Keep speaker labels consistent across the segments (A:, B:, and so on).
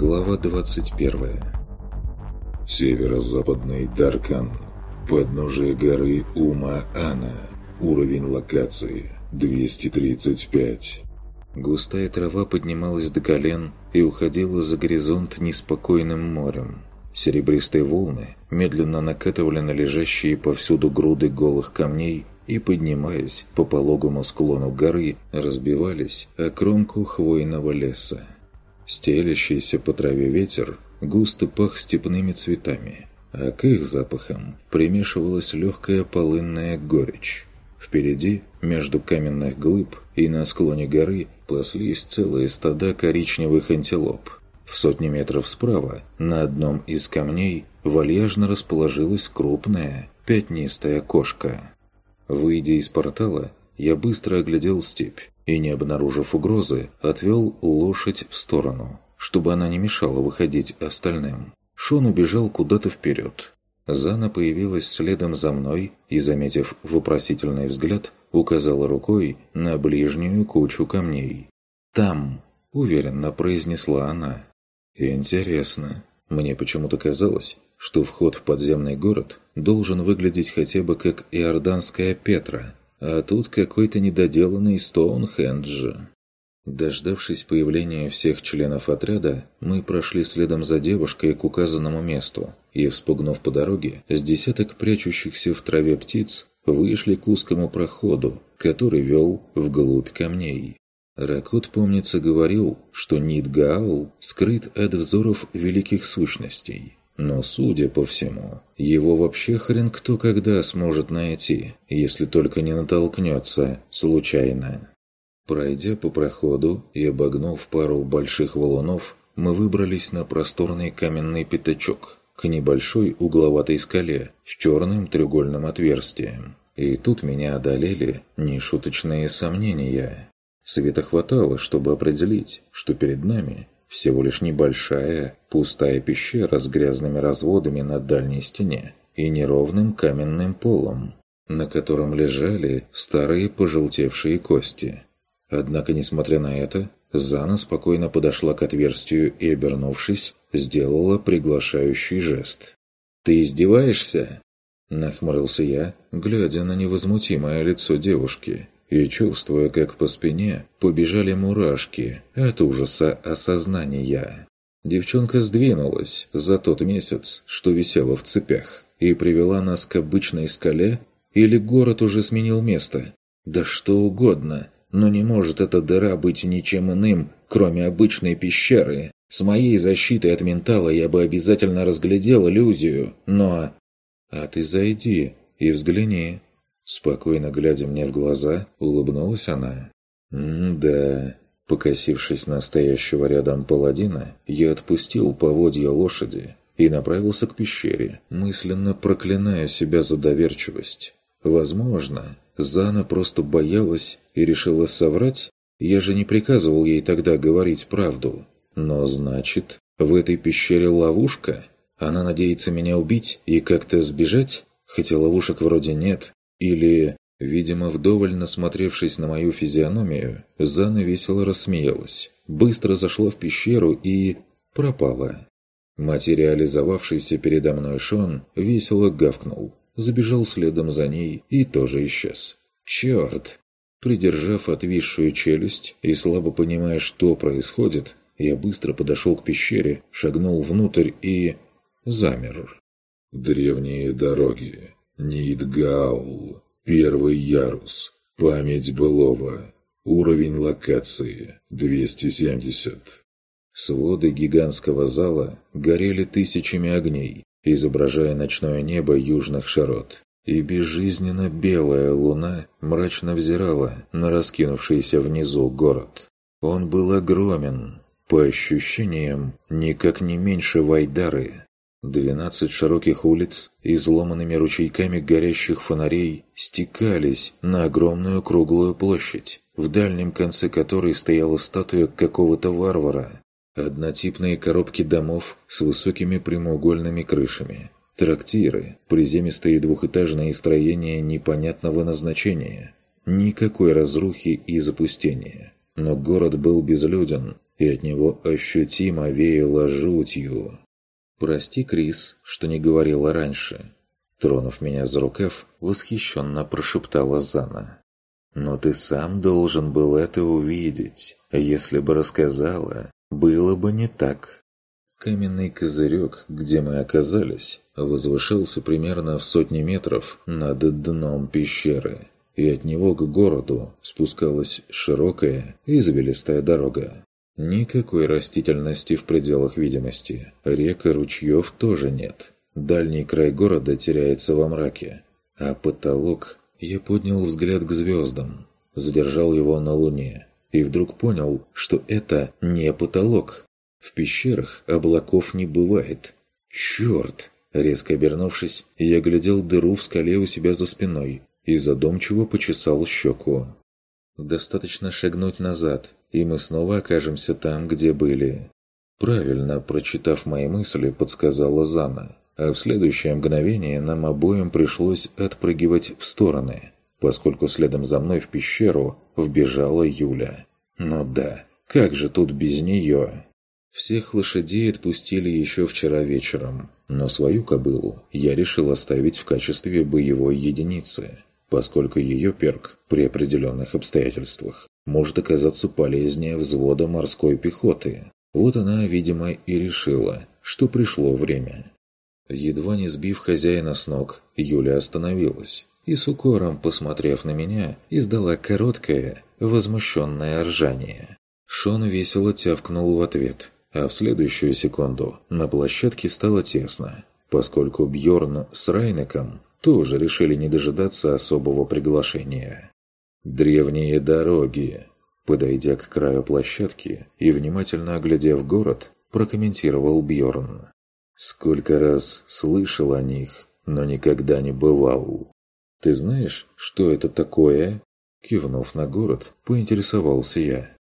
A: Глава 21 Северо-западный Даркан. Подножие горы Ума-Ана. Уровень локации 235. Густая трава поднималась до колен и уходила за горизонт неспокойным морем. Серебристые волны медленно накатывали на лежащие повсюду груды голых камней и, поднимаясь по пологому склону горы, разбивались о кромку хвойного леса. Стелящийся по траве ветер густо пах степными цветами, а к их запахам примешивалась легкая полынная горечь. Впереди, между каменных глыб и на склоне горы, паслись целые стада коричневых антилоп. В сотни метров справа, на одном из камней, вальяжно расположилась крупная, пятнистая кошка. Выйдя из портала, я быстро оглядел степь и, не обнаружив угрозы, отвел лошадь в сторону, чтобы она не мешала выходить остальным. Шон убежал куда-то вперед. Зана появилась следом за мной и, заметив вопросительный взгляд, указала рукой на ближнюю кучу камней. «Там!» – уверенно произнесла она. «Интересно. Мне почему-то казалось, что вход в подземный город должен выглядеть хотя бы как иорданская Петра, а тут какой-то недоделанный Стоунхендж. Дождавшись появления всех членов отряда, мы прошли следом за девушкой к указанному месту и, вспугнув по дороге, с десяток прячущихся в траве птиц вышли к узкому проходу, который вел вглубь камней. Ракот, помнится, говорил, что Нидгаал скрыт от взоров великих сущностей. Но, судя по всему, его вообще хрен кто когда сможет найти, если только не натолкнется случайно. Пройдя по проходу и обогнув пару больших валунов, мы выбрались на просторный каменный пятачок к небольшой угловатой скале с черным треугольным отверстием. И тут меня одолели нешуточные сомнения. Света хватало, чтобы определить, что перед нами всего лишь небольшая, пустая пещера с грязными разводами на дальней стене и неровным каменным полом, на котором лежали старые пожелтевшие кости. Однако, несмотря на это, Зана спокойно подошла к отверстию и, обернувшись, сделала приглашающий жест. «Ты издеваешься?» Нахмурился я, глядя на невозмутимое лицо девушки и чувствуя, как по спине побежали мурашки от ужаса осознания. Девчонка сдвинулась за тот месяц, что висела в цепях, и привела нас к обычной скале, или город уже сменил место. Да что угодно, но не может эта дыра быть ничем иным, кроме обычной пещеры. С моей защитой от ментала я бы обязательно разглядел иллюзию, но... А ты зайди и взгляни, Спокойно глядя мне в глаза, улыбнулась она. «М-да...» Покосившись на стоящего рядом паладина, я отпустил поводья лошади и направился к пещере, мысленно проклиная себя за доверчивость. Возможно, Зана просто боялась и решила соврать? Я же не приказывал ей тогда говорить правду. Но значит, в этой пещере ловушка? Она надеется меня убить и как-то сбежать? Хотя ловушек вроде нет, или, видимо, вдоволь насмотревшись на мою физиономию, Зана весело рассмеялась, быстро зашла в пещеру и... пропала. Материализовавшийся передо мной Шон весело гавкнул, забежал следом за ней и тоже исчез. «Черт!» Придержав отвисшую челюсть и слабо понимая, что происходит, я быстро подошел к пещере, шагнул внутрь и... замер.
B: «Древние дороги. Нидгал. Первый ярус. Память былого. Уровень локации 270.
A: Своды гигантского зала горели тысячами огней, изображая ночное небо южных широт. И безжизненно белая луна мрачно взирала на раскинувшийся внизу город. Он был огромен, по ощущениям, никак не меньше Вайдары, Двенадцать широких улиц, изломанными ручейками горящих фонарей, стекались на огромную круглую площадь, в дальнем конце которой стояла статуя какого-то варвара. Однотипные коробки домов с высокими прямоугольными крышами. Трактиры, приземистые двухэтажные строения непонятного назначения. Никакой разрухи и запустения. но город был безлюден, и от него ощутимо веяло жутью. «Прости, Крис, что не говорила раньше». Тронув меня за рукав, восхищенно прошептала Зана. «Но ты сам должен был это увидеть. Если бы рассказала, было бы не так». Каменный козырек, где мы оказались, возвышался примерно в сотни метров над дном пещеры, и от него к городу спускалась широкая извилистая дорога. Никакой растительности в пределах видимости, рек и ручьев тоже нет. Дальний край города теряется во мраке, а потолок... Я поднял взгляд к звездам, задержал его на луне, и вдруг понял, что это не потолок. В пещерах облаков не бывает. Черт! Резко обернувшись, я глядел дыру в скале у себя за спиной и задумчиво почесал щеку. Достаточно шагнуть назад, и мы снова окажемся там, где были. Правильно прочитав мои мысли, подсказала Зана, а в следующее мгновение нам обоим пришлось отпрыгивать в стороны, поскольку следом за мной в пещеру вбежала Юля. Ну да, как же тут без нее? Всех лошадей отпустили еще вчера вечером, но свою кобылу я решил оставить в качестве боевой единицы, поскольку ее перк при определенных обстоятельствах может оказаться полезнее взвода морской пехоты. Вот она, видимо, и решила, что пришло время. Едва не сбив хозяина с ног, Юля остановилась и с укором, посмотрев на меня, издала короткое, возмущенное ржание. Шон весело тявкнул в ответ – а в следующую секунду на площадке стало тесно, поскольку Бьорн с Райнеком тоже решили не дожидаться особого приглашения. «Древние дороги!» Подойдя к краю площадки и внимательно оглядев город, прокомментировал Бьорн. «Сколько раз слышал о них, но никогда не бывал. Ты знаешь, что это такое?» Кивнув на город, поинтересовался я.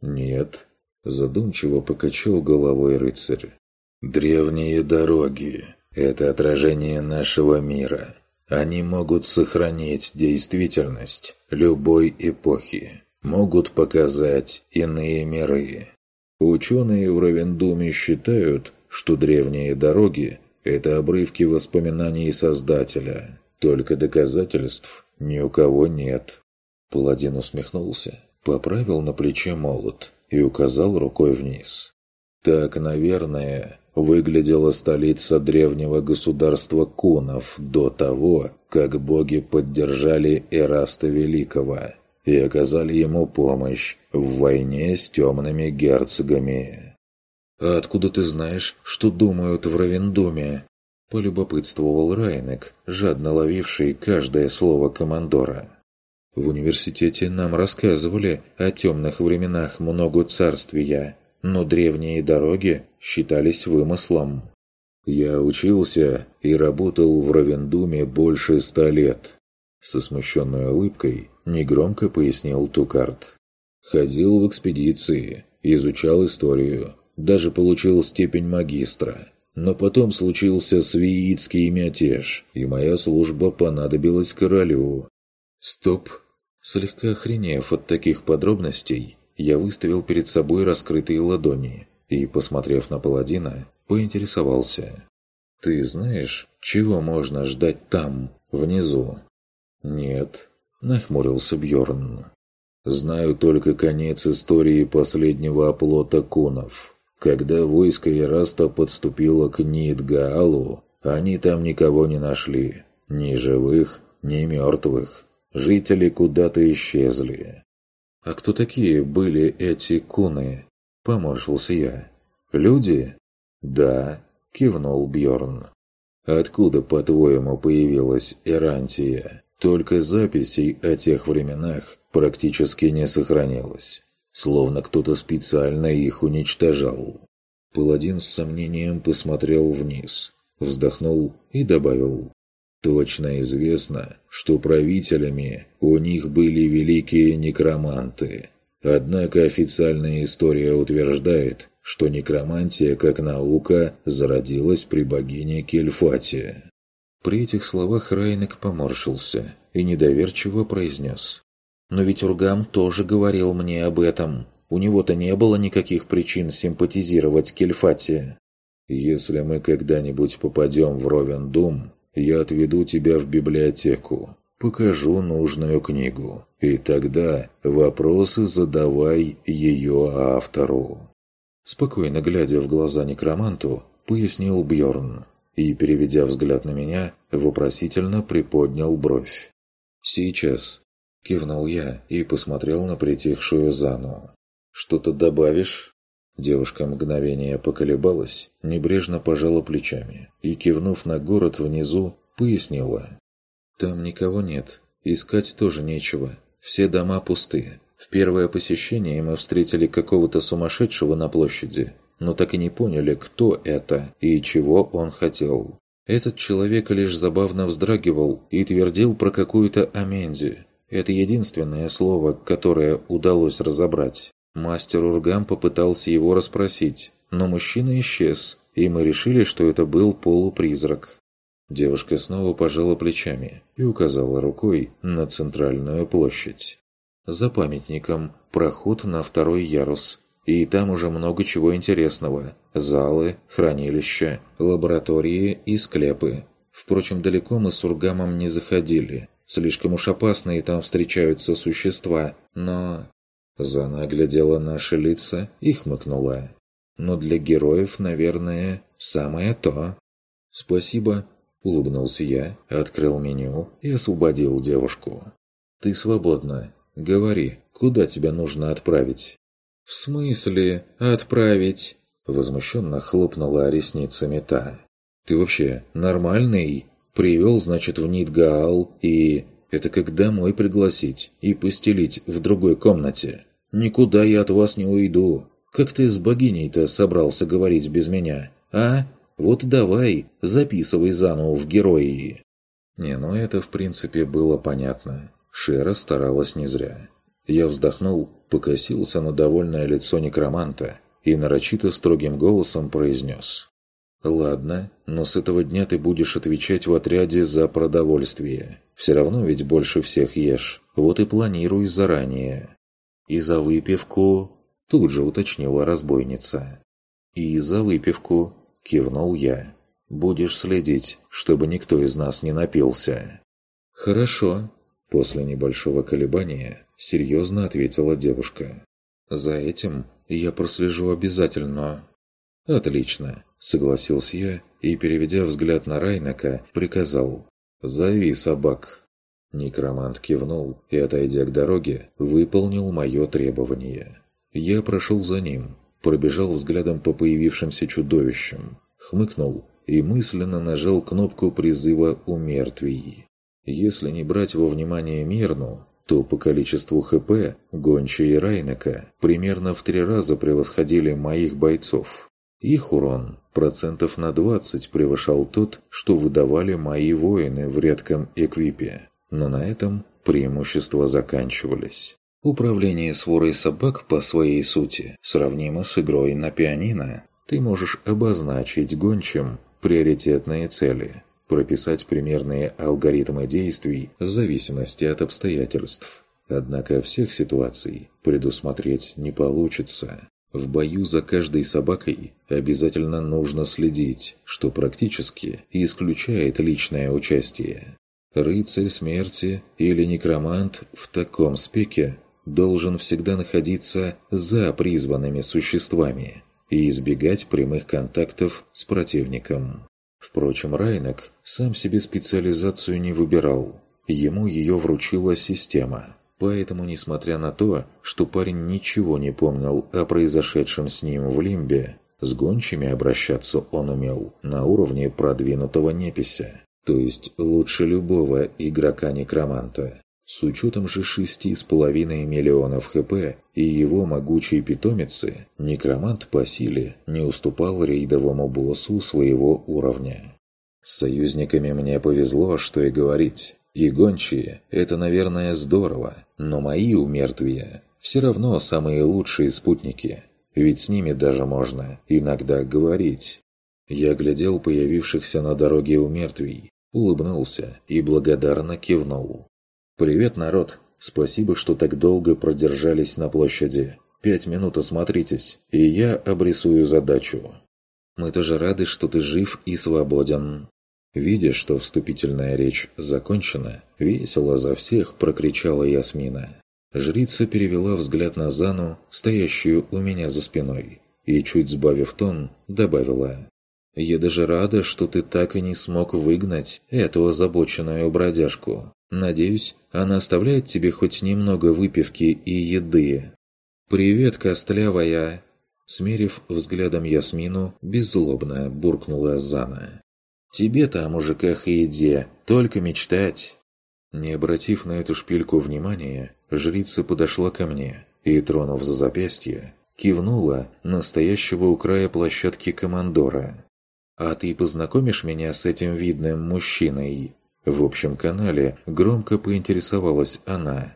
A: «Нет», Задумчиво покачал головой рыцарь. «Древние дороги – это отражение нашего мира. Они могут сохранить действительность любой эпохи, могут показать иные миры. Ученые в Равендуме считают, что древние дороги – это обрывки воспоминаний Создателя, только доказательств ни у кого нет». Паладин усмехнулся, поправил на плече молот – и указал рукой вниз. Так, наверное, выглядела столица древнего государства Кунов до того, как боги поддержали Эраста Великого и оказали ему помощь в войне с темными герцогами. «А откуда ты знаешь, что думают в Равендуме?» – полюбопытствовал Райнек, жадно ловивший каждое слово командора. В университете нам рассказывали о темных временах много царствия, но древние дороги считались вымыслом. Я учился и работал в Равендуме больше ста лет. Со смущенной улыбкой негромко пояснил Тукарт. Ходил в экспедиции, изучал историю, даже получил степень магистра. Но потом случился свиитский мятеж, и моя служба понадобилась королю. Стоп, Слегка охренев от таких подробностей, я выставил перед собой раскрытые ладони и, посмотрев на паладина, поинтересовался. «Ты знаешь, чего можно ждать там, внизу?» «Нет», — нахмурился Бьорн. «Знаю только конец истории последнего оплота кунов. Когда войско Яраста подступило к Нидгаалу, они там никого не нашли. Ни живых, ни мертвых. Жители куда-то исчезли. «А кто такие были эти куны?» – поморщился я. «Люди?» «Да», – кивнул Бьорн. «Откуда, по-твоему, появилась Эрантия? Только записей о тех временах практически не сохранилось. Словно кто-то специально их уничтожал». Паладин с сомнением посмотрел вниз, вздохнул и добавил. Точно известно, что правителями у них были великие некроманты. Однако официальная история утверждает, что некромантия как наука зародилась при богине Кельфате. При этих словах Райнек поморщился и недоверчиво произнес. Но ведь Ургам тоже говорил мне об этом. У него-то не было никаких причин симпатизировать Кельфате.
B: Если мы когда-нибудь попадем в Ровен-Дум, я отведу тебя в библиотеку, покажу нужную книгу, и тогда вопросы задавай ее автору».
A: Спокойно глядя в глаза некроманту, пояснил Бьорн и, переведя взгляд на меня, вопросительно приподнял бровь. «Сейчас», – кивнул я и посмотрел на притихшую Зану. «Что-то добавишь?» Девушка мгновение поколебалась, небрежно пожала плечами и, кивнув на город внизу, пояснила. «Там никого нет. Искать тоже нечего. Все дома пусты. В первое посещение мы встретили какого-то сумасшедшего на площади, но так и не поняли, кто это и чего он хотел. Этот человек лишь забавно вздрагивал и твердил про какую-то Аменди. Это единственное слово, которое удалось разобрать. Мастер Ургам попытался его расспросить, но мужчина исчез, и мы решили, что это был полупризрак. Девушка снова пожала плечами и указала рукой на центральную площадь. За памятником проход на второй ярус, и там уже много чего интересного. Залы, хранилища, лаборатории и склепы. Впрочем, далеко мы с Ургамом не заходили. Слишком уж опасные там встречаются существа, но... Зана оглядела наши лица и хмыкнула. Но для героев, наверное, самое то. «Спасибо», – улыбнулся я, открыл меню и освободил девушку. «Ты свободна. Говори, куда тебя нужно отправить?» «В смысле отправить?» Возмущенно хлопнула ресницами та. «Ты вообще нормальный? Привел, значит, в Нидгаал и... Это как домой пригласить и постелить в другой комнате. Никуда я от вас не уйду. Как ты с богиней-то собрался говорить без меня, а? Вот давай, записывай заново в герои». Не, ну это в принципе было понятно. Шера старалась не зря. Я вздохнул, покосился на довольное лицо некроманта и нарочито строгим голосом произнес. «Ладно, но с этого дня ты будешь отвечать в отряде за продовольствие. Все равно ведь больше всех ешь. Вот и планируй заранее». «И за выпивку...» – тут же уточнила разбойница. «И за выпивку...» – кивнул я. «Будешь следить, чтобы никто из нас не напился». «Хорошо», – после небольшого колебания серьезно ответила девушка. «За этим я прослежу обязательно». «Отлично», – согласился я и, переведя взгляд на Райнака, приказал «Зови собак». Некромант кивнул и, отойдя к дороге, выполнил мое требование. Я прошел за ним, пробежал взглядом по появившимся чудовищам, хмыкнул и мысленно нажал кнопку призыва у мертвей. Если не брать во внимание Мирну, то по количеству ХП Гонча и Райнека примерно в три раза превосходили моих бойцов. Их урон процентов на 20 превышал тот, что выдавали мои воины в редком эквипе. Но на этом преимущества заканчивались. Управление сворой собак по своей сути сравнимо с игрой на пианино. Ты можешь обозначить гончим приоритетные цели – прописать примерные алгоритмы действий в зависимости от обстоятельств. Однако всех ситуаций предусмотреть не получится. В бою за каждой собакой обязательно нужно следить, что практически исключает личное участие. Рыцарь смерти или некромант в таком спеке должен всегда находиться за призванными существами и избегать прямых контактов с противником. Впрочем, Райнек сам себе специализацию не выбирал. Ему ее вручила система. Поэтому, несмотря на то, что парень ничего не помнил о произошедшем с ним в Лимбе, с гончими обращаться он умел на уровне продвинутого непися, то есть лучше любого игрока-некроманта. С учетом же шести с половиной миллионов хп и его могучей питомицы, некромант по силе не уступал рейдовому боссу своего уровня. С союзниками мне повезло, что и говорить. И гончие – это, наверное, здорово, но мои умертвия все равно самые лучшие спутники, ведь с ними даже можно иногда говорить. Я глядел появившихся на дороге умертвий, улыбнулся и благодарно кивнул. «Привет, народ!
B: Спасибо, что так долго продержались на площади. Пять минут осмотритесь, и я обрисую задачу. Мы тоже рады, что ты жив и свободен. Видя, что вступительная речь закончена, весело за всех прокричала Ясмина. Жрица перевела взгляд на Зану, стоящую у меня за спиной, и, чуть сбавив тон, добавила. «Я даже рада, что ты так и не смог выгнать эту озабоченную бродяжку. Надеюсь, она оставляет тебе хоть немного выпивки и еды». «Привет, костлявая!» Смерив взглядом Ясмину, беззлобно буркнула Зана. «Тебе-то о мужиках и еде, только мечтать!» Не обратив на эту шпильку внимания, жрица подошла ко мне и, тронув за запястье, кивнула настоящего у края площадки командора. «А ты познакомишь меня с этим видным мужчиной?» В общем канале громко поинтересовалась она.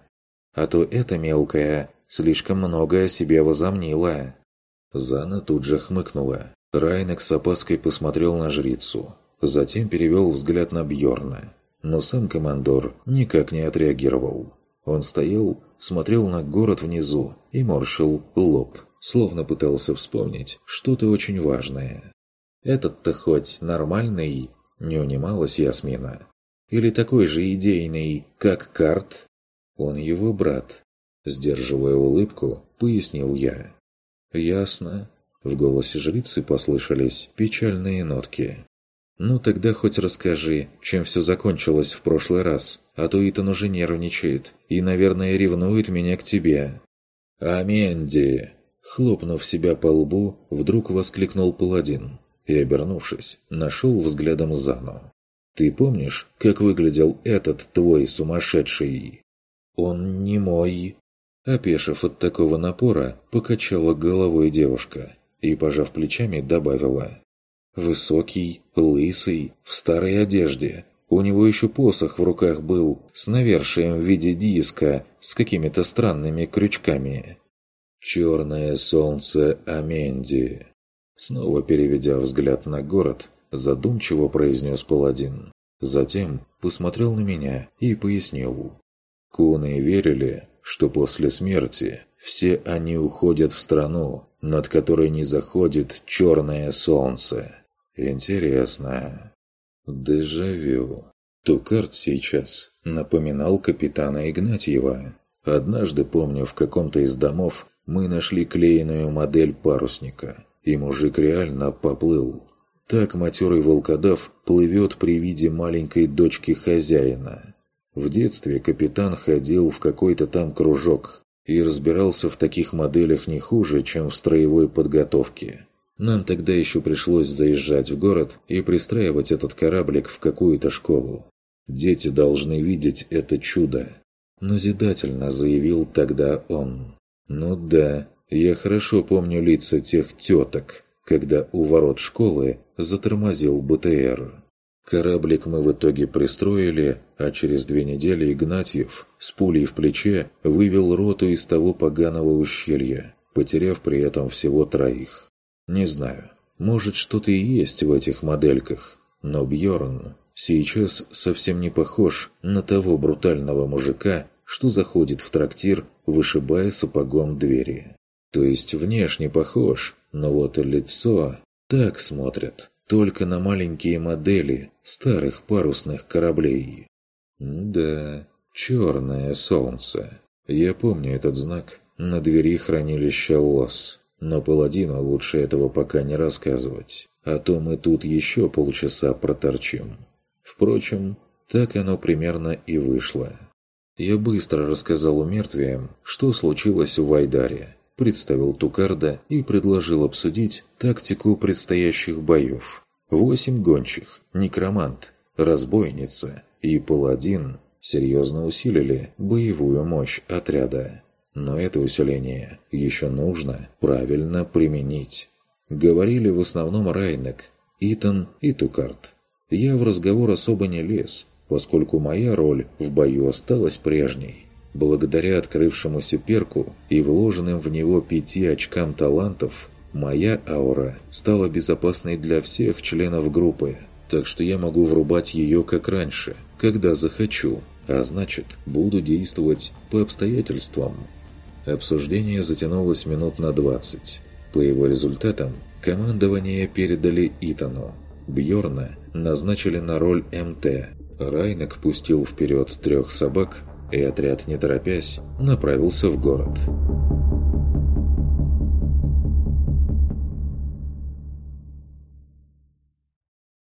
B: «А то эта мелкая слишком много о себе возомнила». Зана тут же хмыкнула. Райнек с опаской посмотрел на жрицу. Затем перевел взгляд на Бьорна но сам командор никак не отреагировал. Он стоял, смотрел на город внизу и морщил лоб, словно пытался вспомнить что-то очень важное. «Этот-то хоть нормальный?» – не унималась Ясмина. «Или такой же идейный, как Карт?» «Он его брат», – сдерживая улыбку, пояснил я. «Ясно». В голосе жрицы послышались печальные нотки. «Ну тогда хоть расскажи, чем все закончилось в прошлый раз, а то Итан уже нервничает и, наверное, ревнует меня к тебе». «Аменди!» Хлопнув себя по лбу, вдруг воскликнул паладин и, обернувшись, нашел взглядом Зану. «Ты помнишь, как выглядел этот твой сумасшедший?» «Он не мой!» Опешив от такого напора, покачала головой девушка и, пожав плечами, добавила Высокий, лысый, в старой одежде. У него еще посох в руках был, с навершием в виде диска, с какими-то странными крючками. «Черное солнце Аменди». Снова переведя взгляд на город, задумчиво произнес паладин. Затем посмотрел на меня и пояснил. Куны верили, что после смерти все они уходят в страну, над которой не заходит черное солнце. Интересно. Дежавю. Тукарт сейчас напоминал капитана Игнатьева. Однажды, помню, в каком-то из домов мы нашли клееную модель парусника, и мужик реально поплыл. Так матерый волкодав плывет при виде маленькой дочки хозяина. В детстве капитан ходил в какой-то там кружок и разбирался в таких моделях не хуже, чем в строевой подготовке. Нам тогда еще пришлось заезжать в город и пристраивать этот кораблик в какую-то школу. Дети должны видеть это чудо. Назидательно заявил тогда он. Ну да, я хорошо помню лица тех теток, когда у ворот школы затормозил БТР. Кораблик мы в итоге пристроили, а через две недели Игнатьев с пулей в плече вывел роту из того поганого ущелья, потеряв при этом всего троих. Не знаю, может что-то и есть в этих модельках, но Бьорн сейчас совсем не похож на того брутального мужика, что заходит в трактир, вышибая сапогом двери. То есть внешне похож, но вот лицо так смотрят только на маленькие модели старых парусных кораблей. Да, черное солнце. Я помню этот знак на двери хранилища Лос. Но паладину лучше этого пока не рассказывать, а то мы тут еще полчаса проторчим. Впрочем, так оно примерно и вышло. Я быстро рассказал у мертвиям, что случилось в Вайдаре, представил Тукарда и предложил обсудить тактику предстоящих боев. Восемь гончих, некромант, разбойница и паладин серьезно усилили боевую мощь отряда. Но это усиление еще нужно правильно применить. Говорили в основном Райнек, Итан и Тукарт. Я в разговор особо не лез, поскольку моя роль в бою осталась прежней. Благодаря открывшемуся перку и вложенным в него пяти очкам талантов, моя аура стала безопасной для всех членов группы, так что я могу врубать ее как раньше, когда захочу,
A: а значит, буду действовать по обстоятельствам. Обсуждение затянулось минут на 20. По его результатам командование передали Итану. Бьорна назначили на роль МТ. Райнек пустил вперед трех собак, и отряд, не торопясь, направился в город.